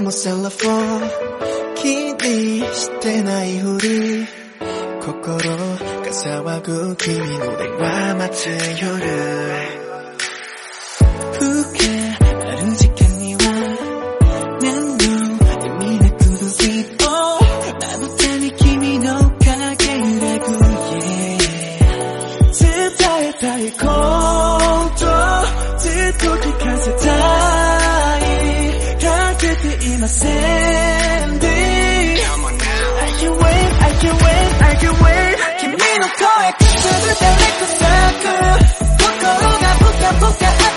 もセラフォン気にしてないふり。心が騒ぐ君の電話待つ夜。ません I can wait, I can wait, I can wait 君の声くすぶってレクサク心がポカポカ暖か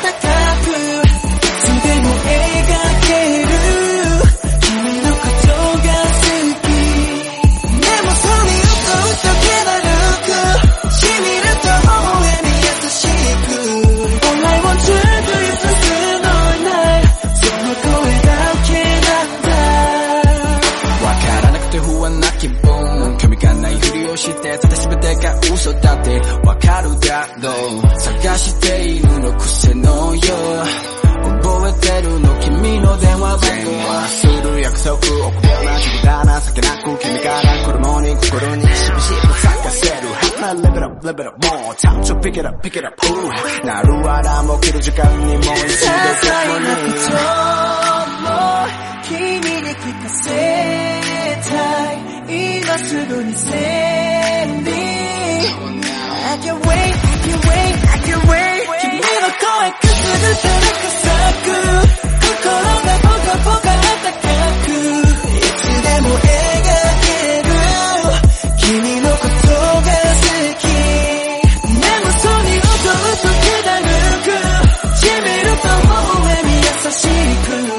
不安な気分興味がないふりをしてただ全てが嘘だってわかるだろう。探しているの癖のよ覚えてるの君の電話番号。はする約束臆病な日々だ情けなく君から子供に心にしぶしぶ咲かせる Live it up, live it up, more time to pick it up, pick it up, ooh なるわらも切る時間にもう一度些細なことも君に聞かせ今すぐに send I can't wait, I can't wait, I can't wait. 君の声くすぐってなく咲く心がぽかぽか暖かく。いつでも描ける。君のことが好き。眠そうに音を溶け出るく。君のと微笑み優し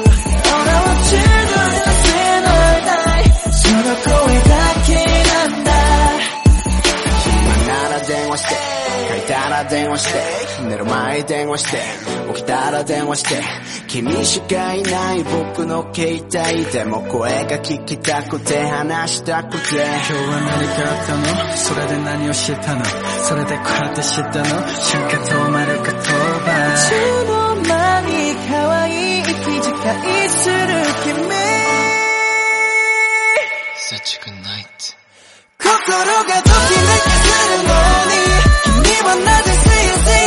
く。話してたら電話して寝る前電話して起きたら電話して君しかいない僕の携帯でも声が聞きたくて話したくて。今日は何かあったの？それで何をしたの？それでこうやって知ったの？瞬間止まる言葉いつの間に可愛い息遣いする君。Such a good night 心がときめきするのに君はなぜ See you, see you